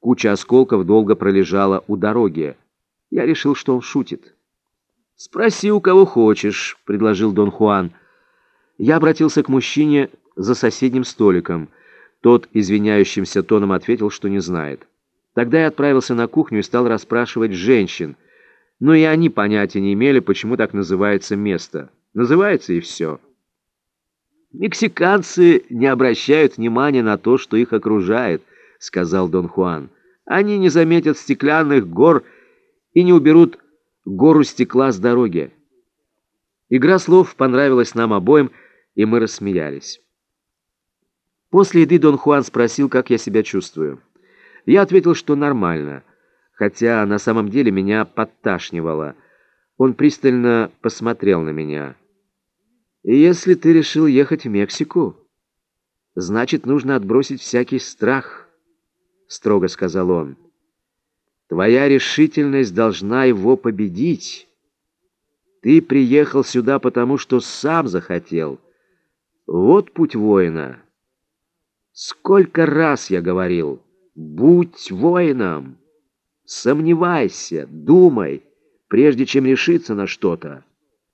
Куча осколков долго пролежала у дороги. Я решил, что он шутит. «Спроси, у кого хочешь», — предложил Дон Хуан. Я обратился к мужчине за соседним столиком. Тот извиняющимся тоном ответил, что не знает. Тогда я отправился на кухню и стал расспрашивать женщин. Но и они понятия не имели, почему так называется место. Называется и все. «Мексиканцы не обращают внимания на то, что их окружает», — сказал Дон Хуан. «Они не заметят стеклянных гор и не уберут гору стекла с дороги». Игра слов понравилась нам обоим, и мы рассмеялись. После еды Дон Хуан спросил, как я себя чувствую. Я ответил, что нормально, хотя на самом деле меня подташнивало. Он пристально посмотрел на меня. «Если ты решил ехать в Мексику, значит, нужно отбросить всякий страх», — строго сказал он. «Твоя решительность должна его победить. Ты приехал сюда потому, что сам захотел. Вот путь воина». Сколько раз я говорил, будь воином, сомневайся, думай, прежде чем решиться на что-то.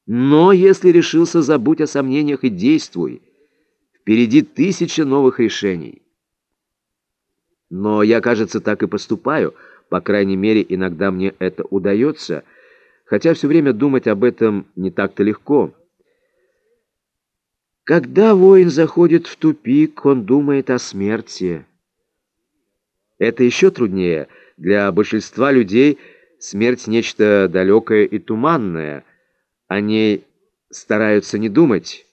Но если решился, забудь о сомнениях и действуй. Впереди тысяча новых решений. Но я, кажется, так и поступаю, по крайней мере, иногда мне это удается, хотя все время думать об этом не так-то легко. Когда воин заходит в тупик, он думает о смерти. Это еще труднее. Для большинства людей смерть — нечто далекое и туманное. Они стараются не думать.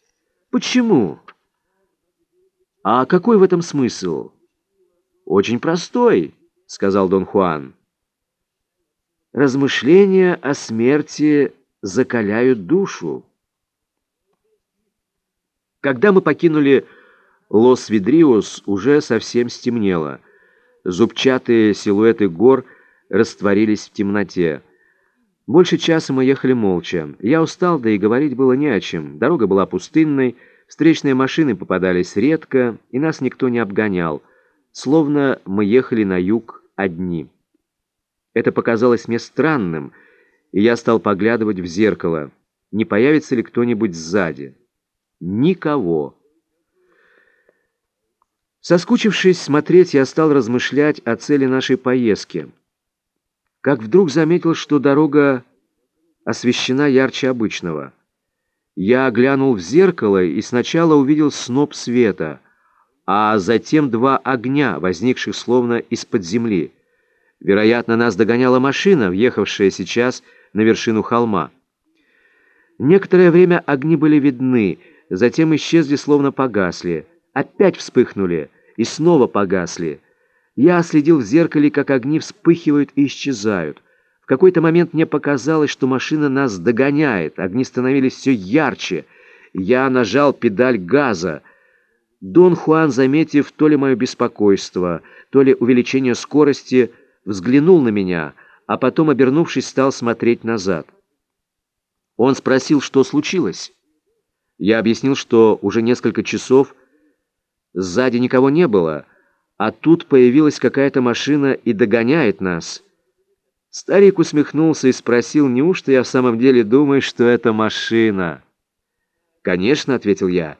Почему? А какой в этом смысл? Очень простой, сказал Дон Хуан. Размышления о смерти закаляют душу. Когда мы покинули Лос-Видриус, уже совсем стемнело. Зубчатые силуэты гор растворились в темноте. Больше часа мы ехали молча. Я устал, да и говорить было не о чем. Дорога была пустынной, встречные машины попадались редко, и нас никто не обгонял. Словно мы ехали на юг одни. Это показалось мне странным, и я стал поглядывать в зеркало, не появится ли кто-нибудь сзади. Никого. Соскучившись смотреть, я стал размышлять о цели нашей поездки. Как вдруг заметил, что дорога освещена ярче обычного. Я глянул в зеркало и сначала увидел сноп света, а затем два огня, возникших словно из-под земли. Вероятно, нас догоняла машина, въехавшая сейчас на вершину холма. Некоторое время огни были видны, затем исчезли, словно погасли, опять вспыхнули и снова погасли. Я следил в зеркале, как огни вспыхивают и исчезают. В какой-то момент мне показалось, что машина нас догоняет, огни становились все ярче. Я нажал педаль газа. Дон Хуан, заметив то ли мое беспокойство, то ли увеличение скорости, взглянул на меня, а потом, обернувшись, стал смотреть назад. Он спросил, что случилось. Я объяснил, что уже несколько часов сзади никого не было, а тут появилась какая-то машина и догоняет нас. Старик усмехнулся и спросил, неужто я в самом деле думаю, что это машина? «Конечно», — ответил я.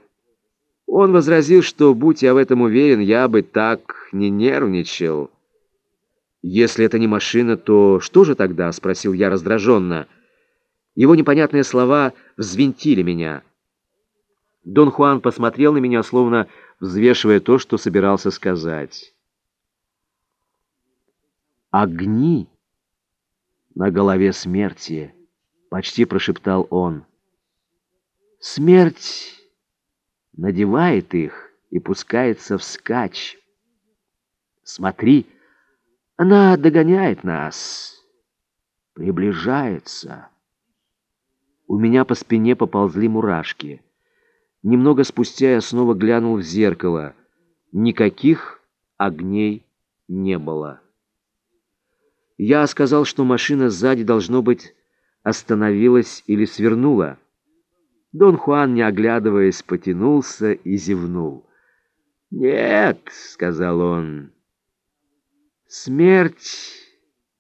Он возразил, что, будь я в этом уверен, я бы так не нервничал. «Если это не машина, то что же тогда?» — спросил я раздраженно. Его непонятные слова взвинтили меня. Дон Хуан посмотрел на меня, словно взвешивая то, что собирался сказать. «Огни на голове смерти», — почти прошептал он. «Смерть надевает их и пускается вскачь. Смотри, она догоняет нас, приближается». У меня по спине поползли мурашки — Немного спустя я снова глянул в зеркало. Никаких огней не было. Я сказал, что машина сзади, должно быть, остановилась или свернула. Дон Хуан, не оглядываясь, потянулся и зевнул. «Нет», — сказал он, — Смерть